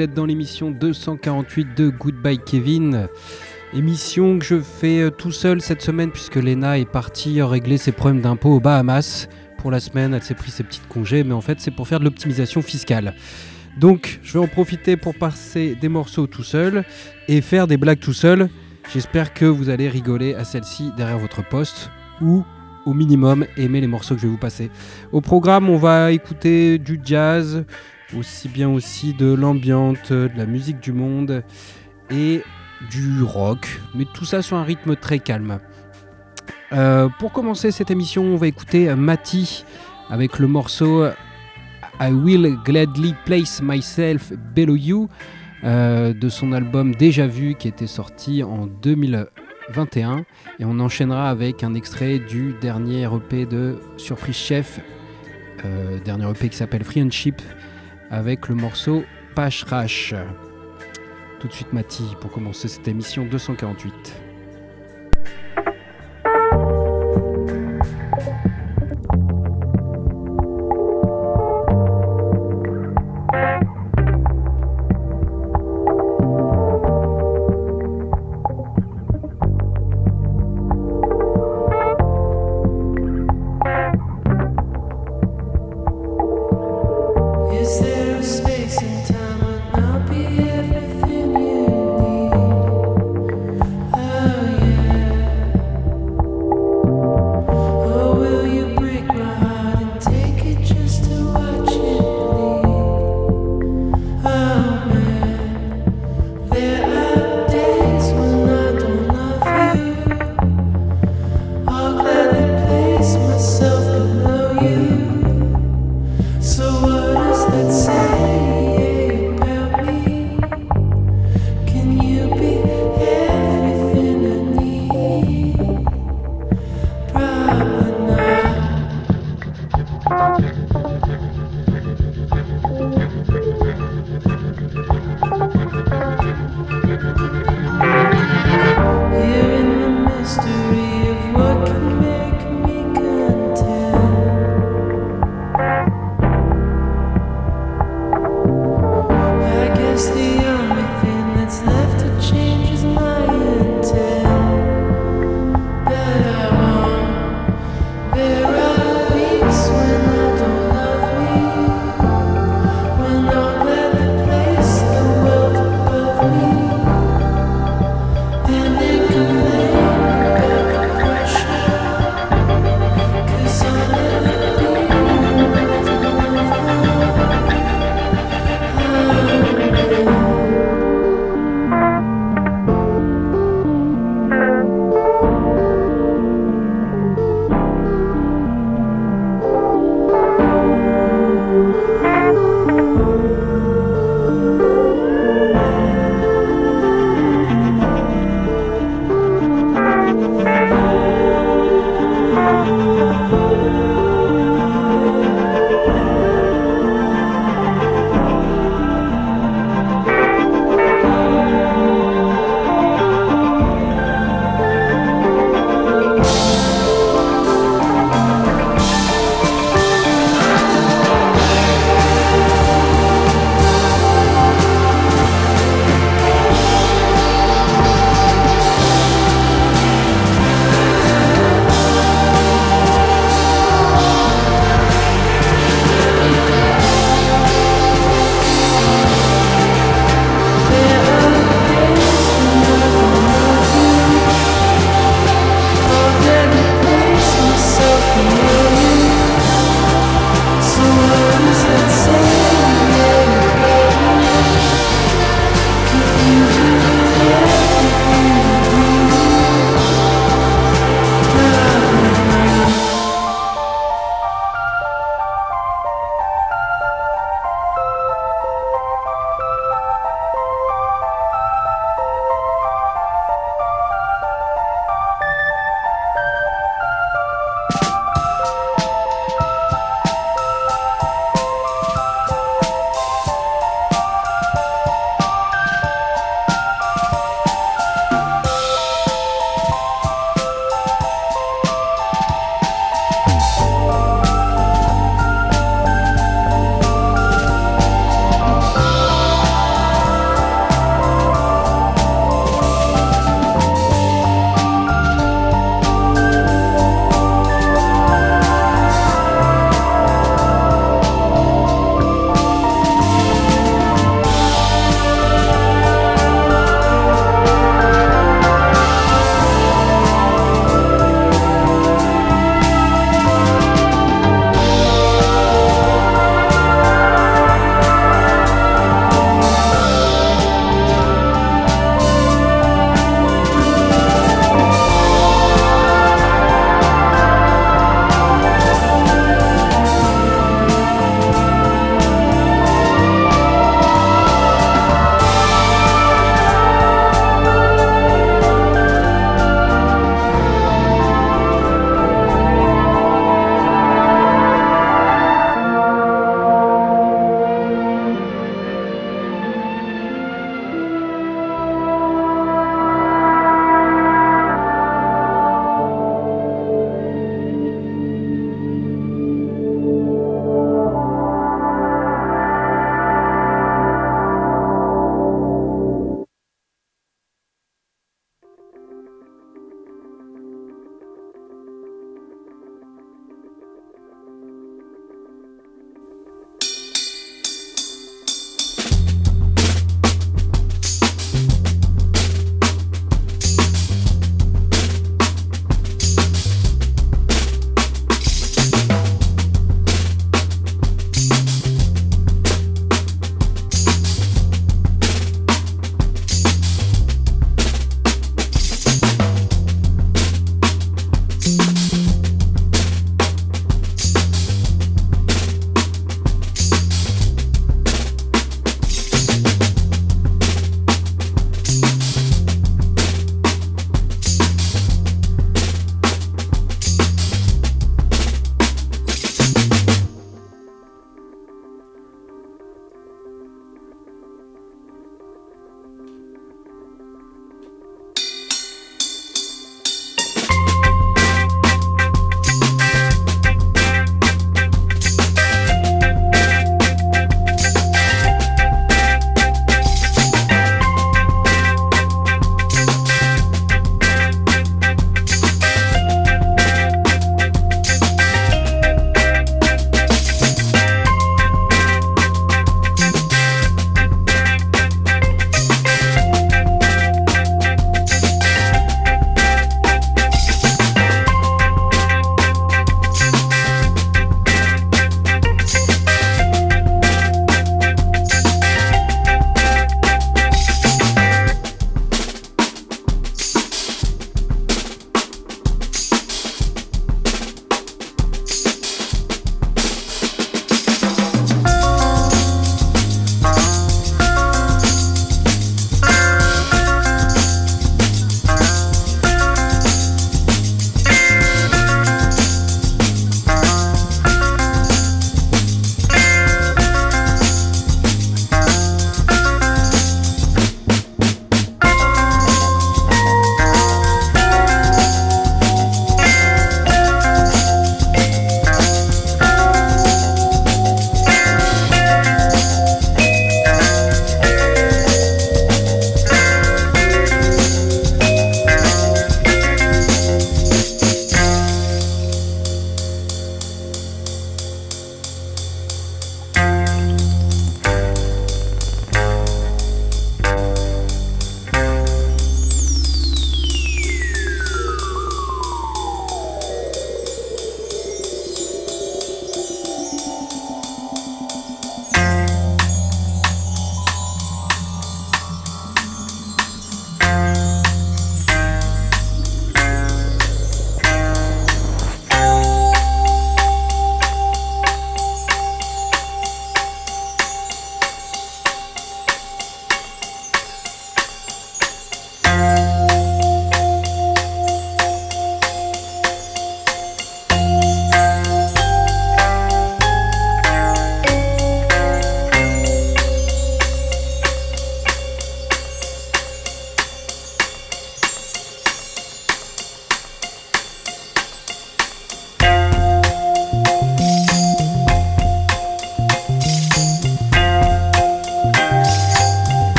êtes dans l'émission 248 de Goodbye Kevin. Émission que je fais euh, tout seul cette semaine puisque Lena est partie régler ses problèmes d'impôts aux Bahamas pour la semaine. Elle s'est pris ses petites congés, mais en fait c'est pour faire de l'optimisation fiscale. Donc je vais en profiter pour passer des morceaux tout seul et faire des blagues tout seul. J'espère que vous allez rigoler à celle-ci derrière votre poste ou au minimum aimer les morceaux que je vais vous passer. Au programme, on va écouter du jazz, aussi bien aussi de l'ambiante, de la musique du monde et du rock, mais tout ça sur un rythme très calme. Euh, pour commencer cette émission, on va écouter Mati avec le morceau I Will Gladly Place Myself Below You euh, de son album Déjà Vu qui était sorti en 2021 et on enchaînera avec un extrait du dernier EP de Surprise Chef, euh, dernier EP qui s'appelle Friendship avec le morceau Pash Rash. Tout de suite Mati pour commencer cette émission 248.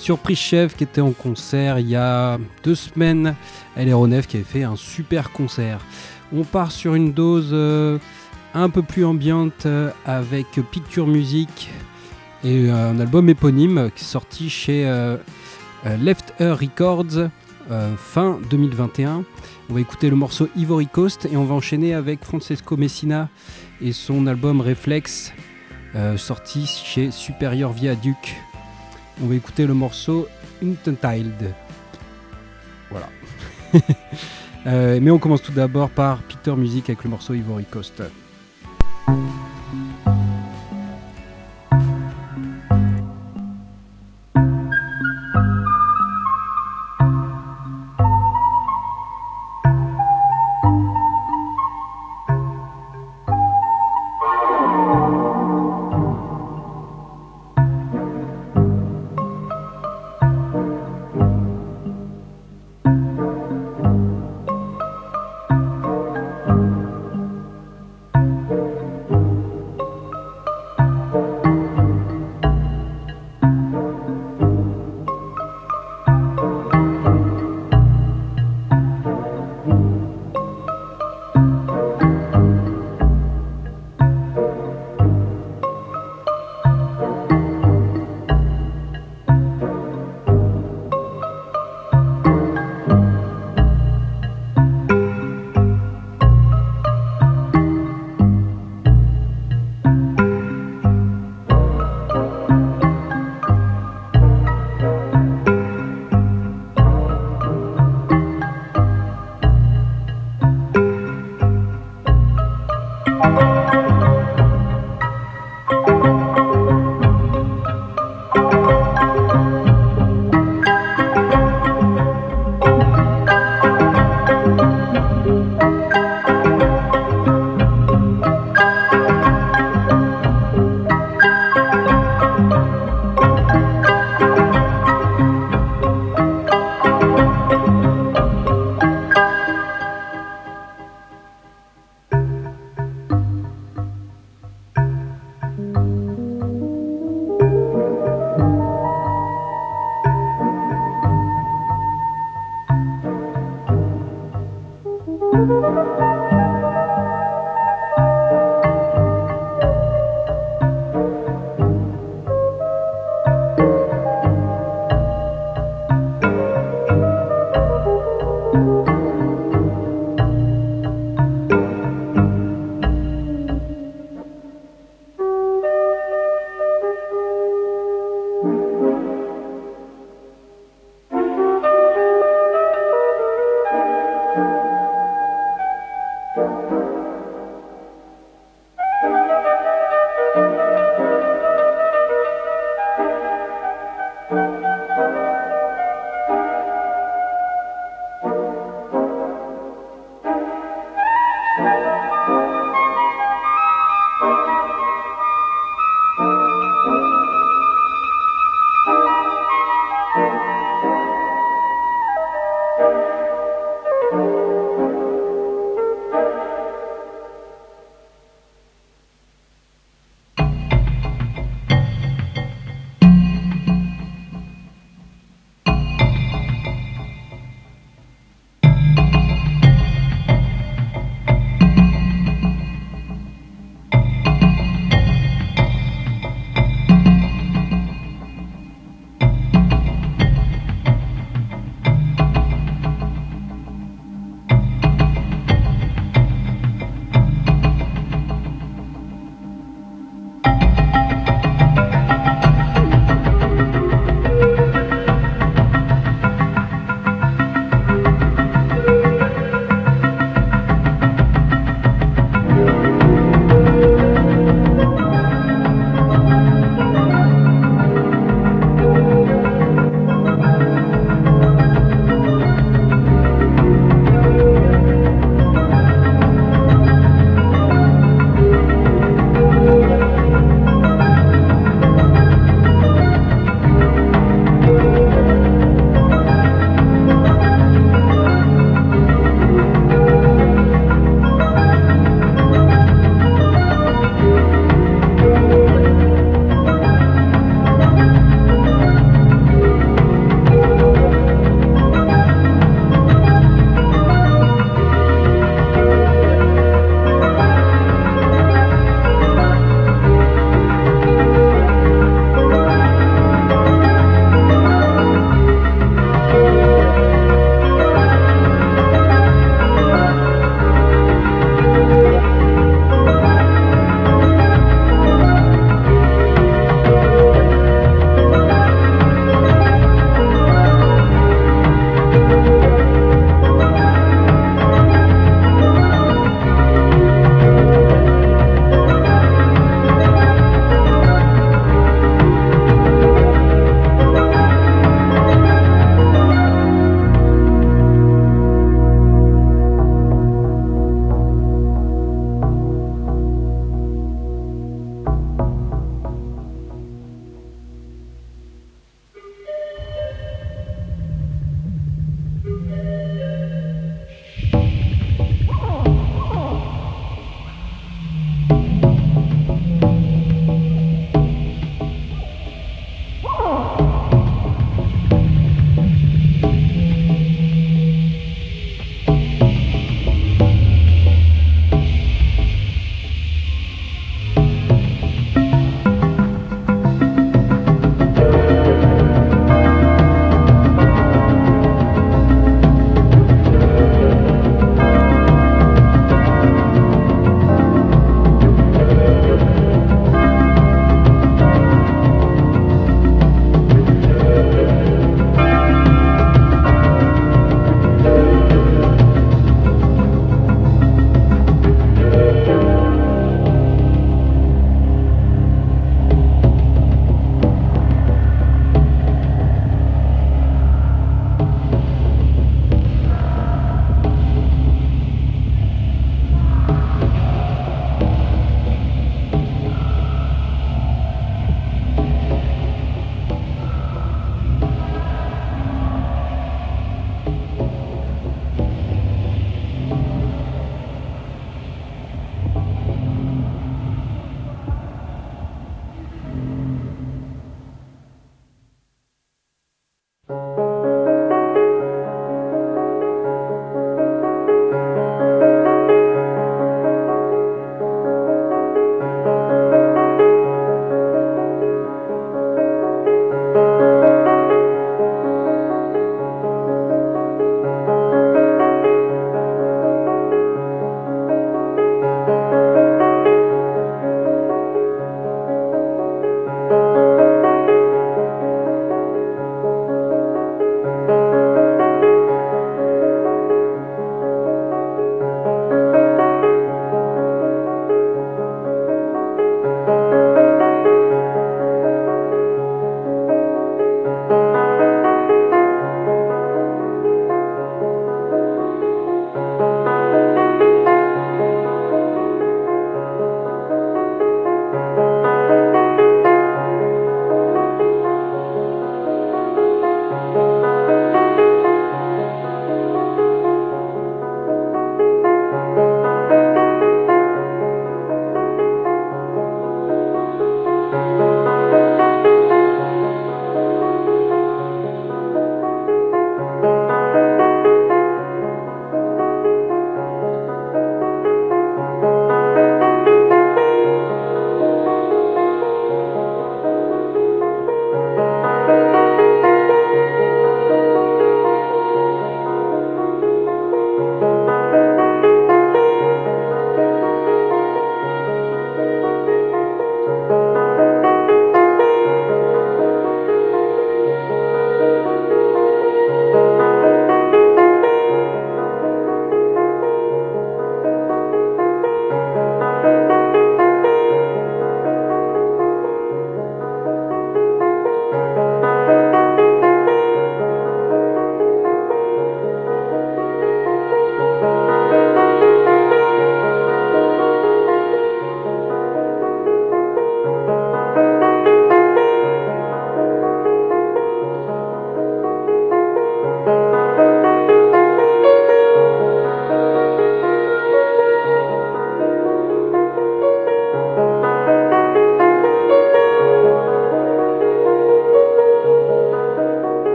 Surprise Chef qui était en concert il y a deux semaines à l'aéronef qui avait fait un super concert. On part sur une dose euh, un peu plus ambiante euh, avec Picture Music et un album éponyme qui est sorti chez Left Ear Records fin 2021. On va écouter le morceau Ivory Coast et on va enchaîner avec Francesco Messina et son album Reflex sorti chez Superior Viaduc. On va écouter le morceau Untitled. Voilà. Euh, mais on commence tout d'abord par Peter Music avec le morceau Ivory Coast.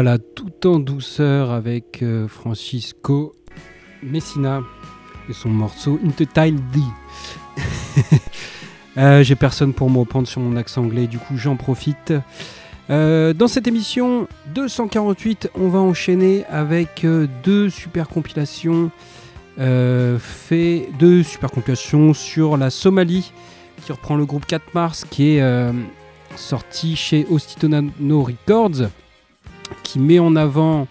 Voilà, tout en douceur avec euh, Francisco Messina et son morceau Into D. euh, J'ai personne pour me reprendre sur mon accent anglais, du coup j'en profite. Euh, dans cette émission 248, on va enchaîner avec deux super compilations. fait deux super compilations sur la Somalie qui reprend le groupe 4 Mars qui est sorti chez Ostitonano Records qui met en avant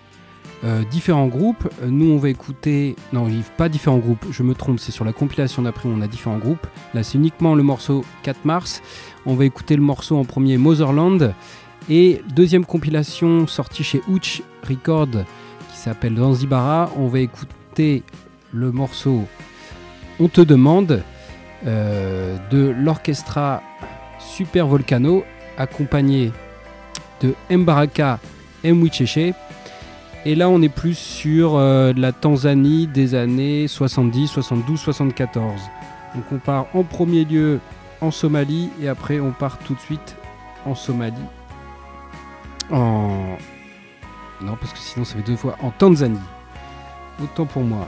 euh, différents groupes. Nous, on va écouter. Non, pas différents groupes, je me trompe, c'est sur la compilation d'après, on a différents groupes. Là, c'est uniquement le morceau 4 mars. On va écouter le morceau en premier Motherland. Et deuxième compilation sortie chez Ouch Record qui s'appelle Zanzibara. On va écouter le morceau On te demande euh, de l'orchestra Super Volcano accompagné de Mbaraka Mwicheche. Et là, on est plus sur euh, la Tanzanie des années 70, 72, 74. Donc on part en premier lieu en Somalie et après on part tout de suite en Somalie. En... Non, parce que sinon ça fait deux fois en Tanzanie. Autant pour moi.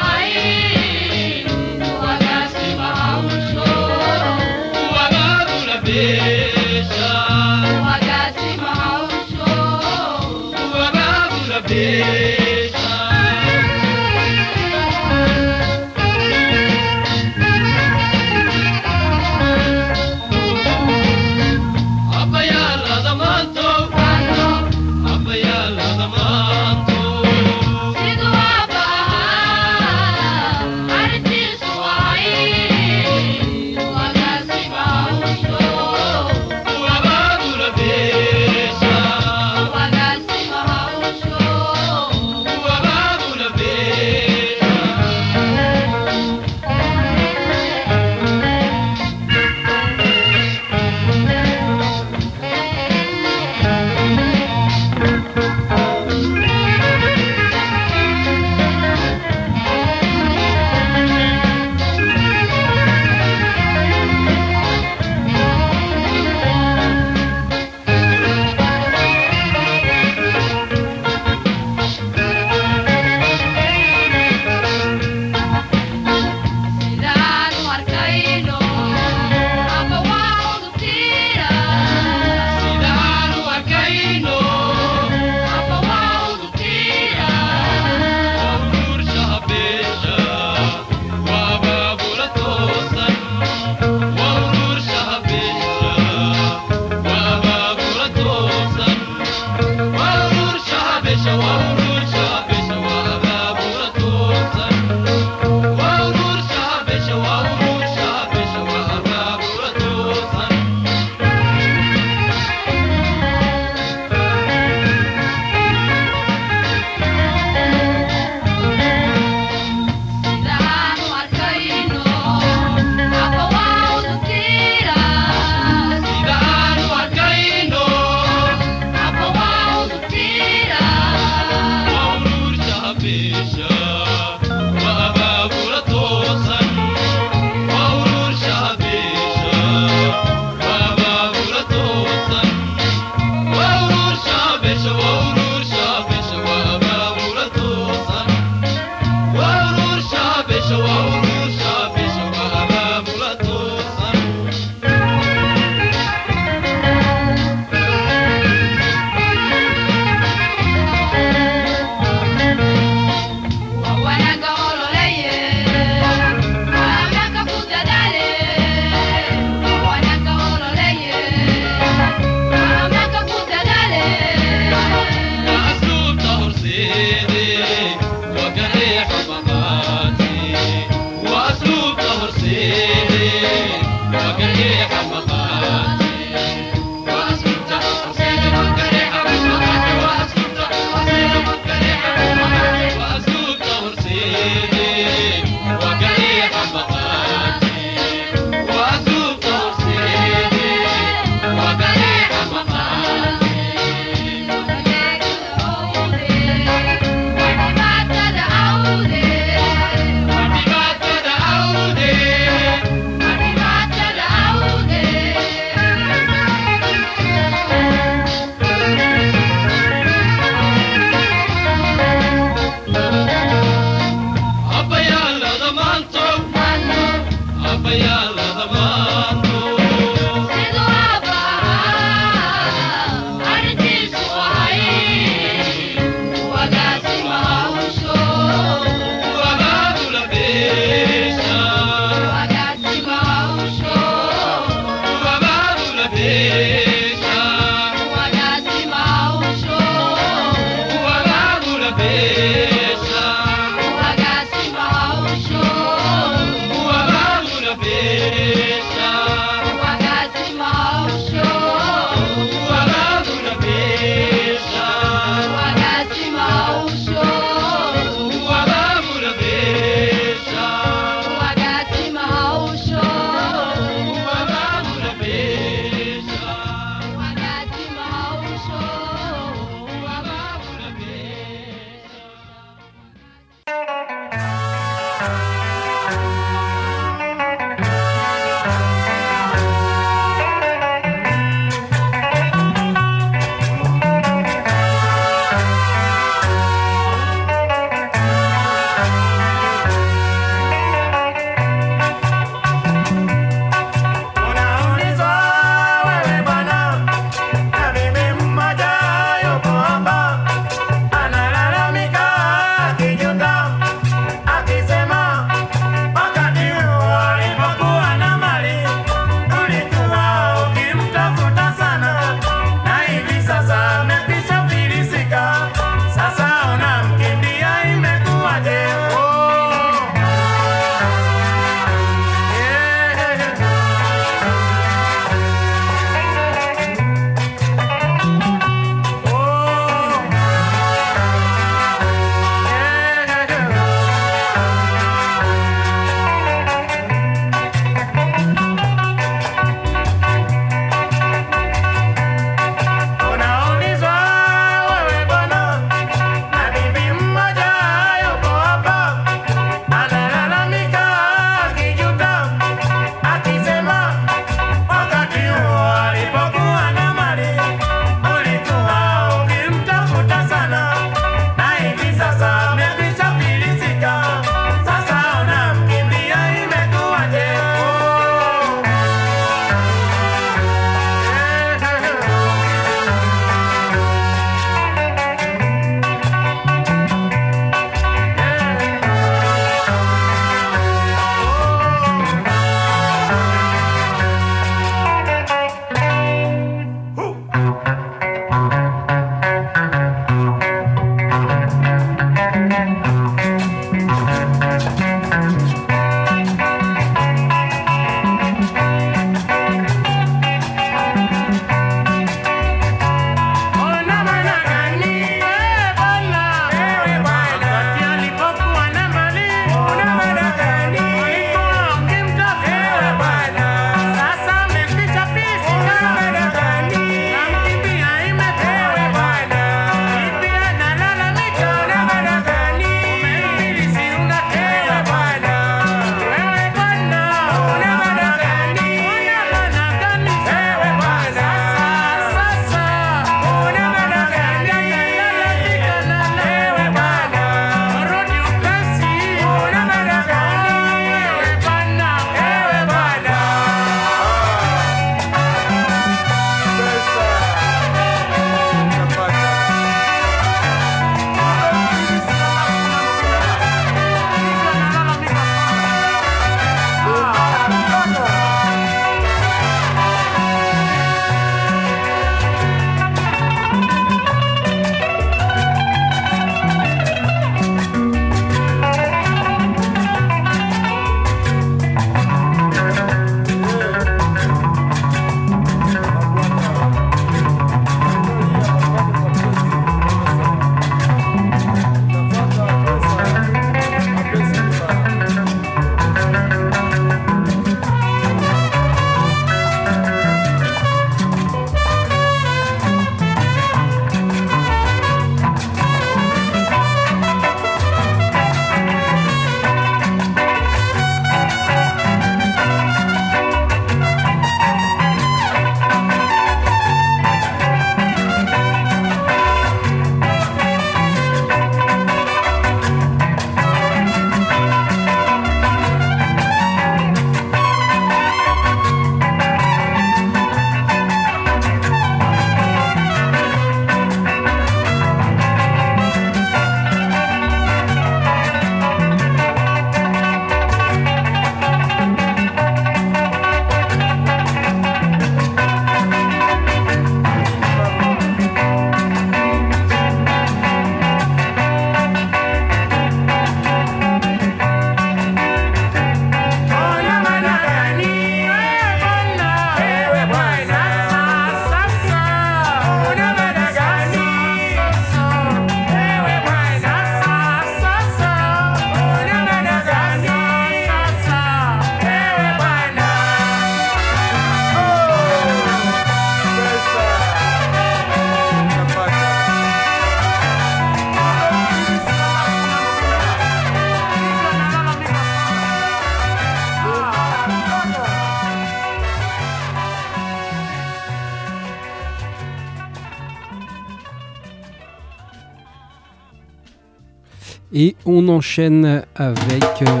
Enchaîne avec. Euh,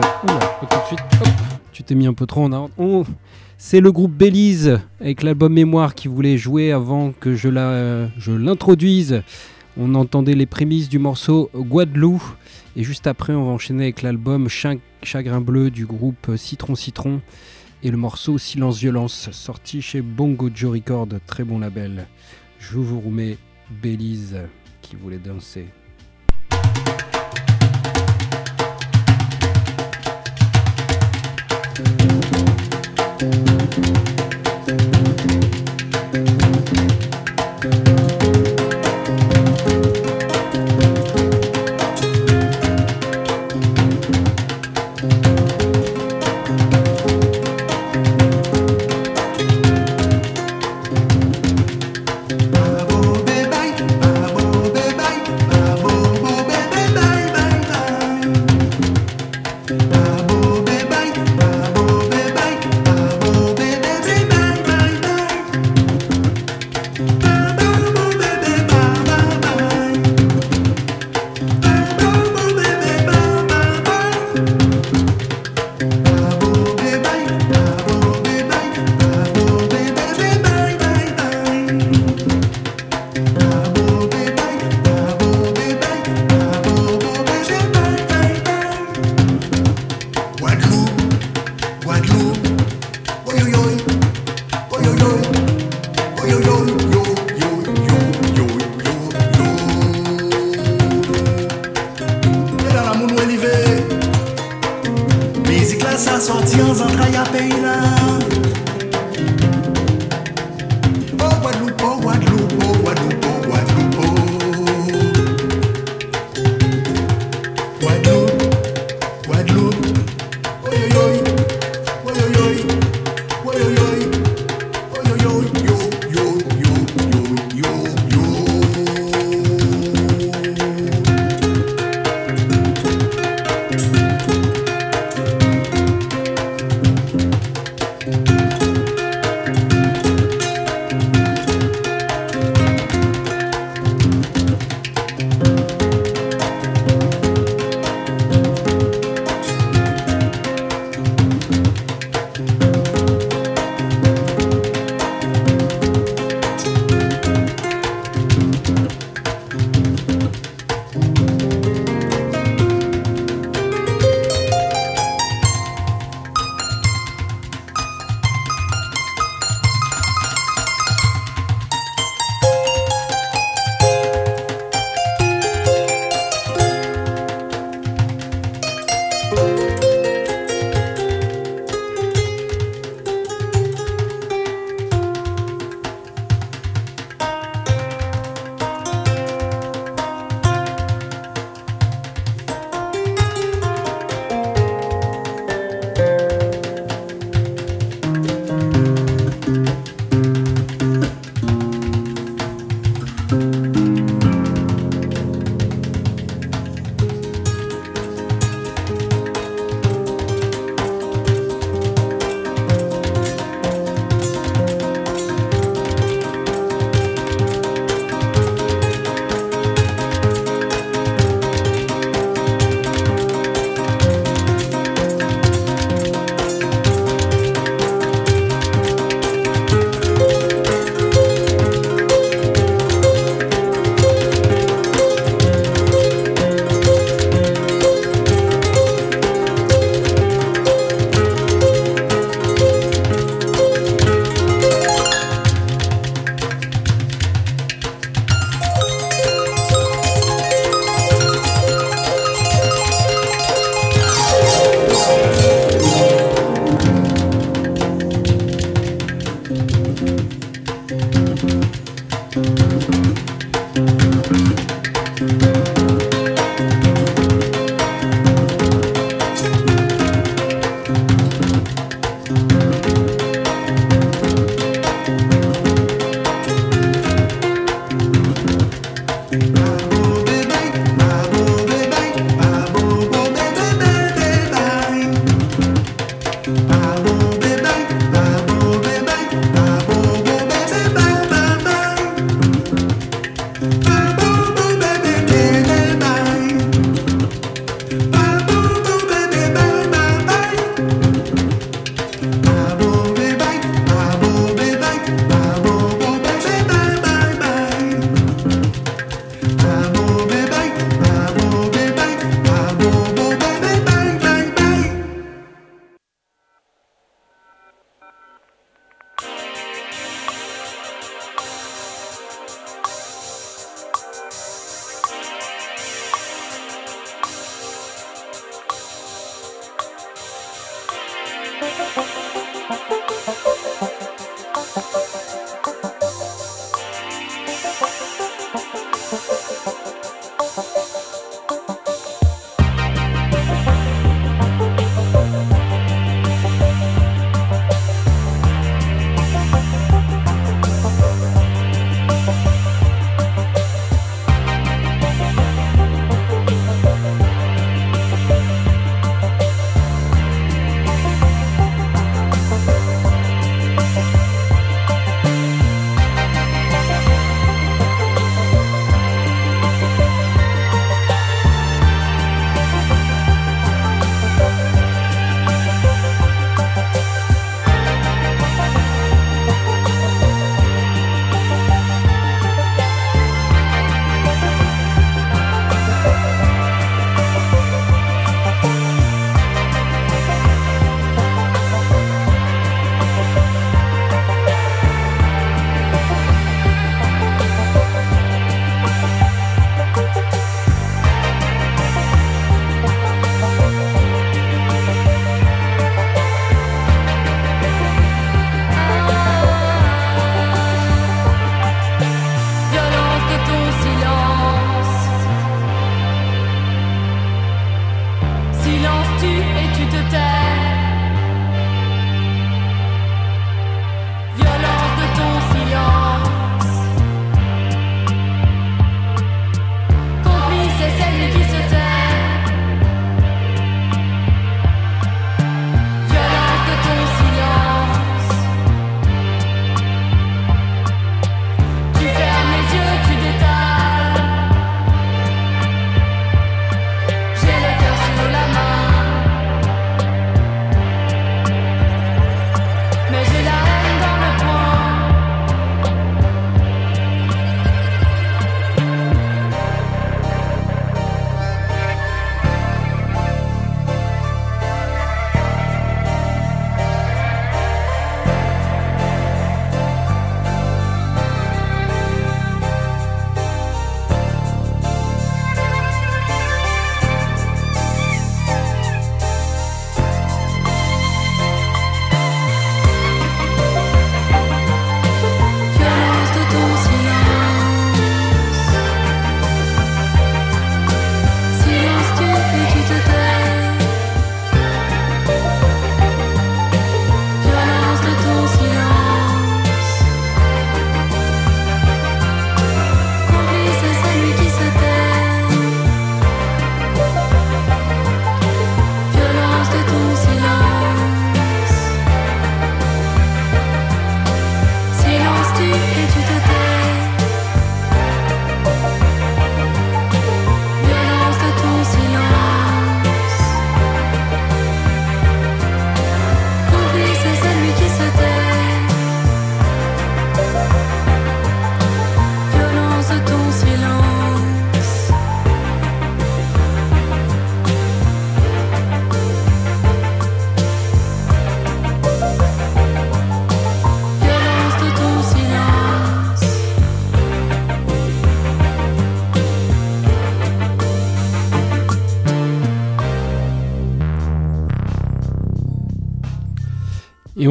tout de suite. tu t'es mis un peu trop en avant. c'est le groupe Belize avec l'album Mémoire qui voulait jouer avant que je l'introduise. On entendait les prémices du morceau Guadeloupe. Et juste après, on va enchaîner avec l'album Chagrin Bleu du groupe Citron Citron. Et le morceau Silence Violence, sorti chez Bongo Joe Record, très bon label. Je vous remets Belize qui voulait danser.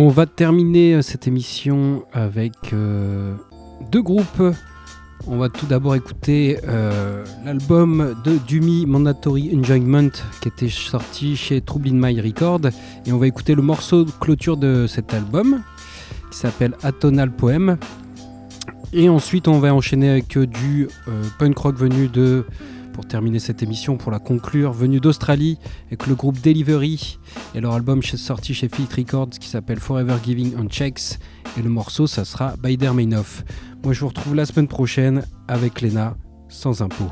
On va terminer cette émission avec deux groupes on va tout d'abord écouter euh, l'album de Dumi Mandatory Enjoyment qui était sorti chez Trouble My Record et on va écouter le morceau de clôture de cet album qui s'appelle Atonal Poem. Et ensuite on va enchaîner avec du euh, punk rock venu de pour terminer cette émission, pour la conclure, venu d'Australie avec le groupe Delivery et leur album sorti chez Filth Records qui s'appelle Forever Giving on Checks et le morceau ça sera Bider Mainoff. Moi je vous retrouve la semaine prochaine avec Lena sans impôts.